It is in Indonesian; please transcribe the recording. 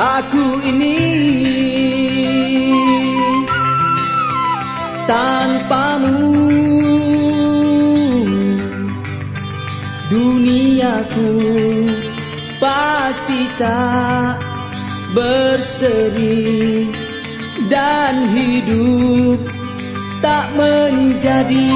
aku ini tanpamu. Duniaku pasti tak berseri dan hidup tak menjadi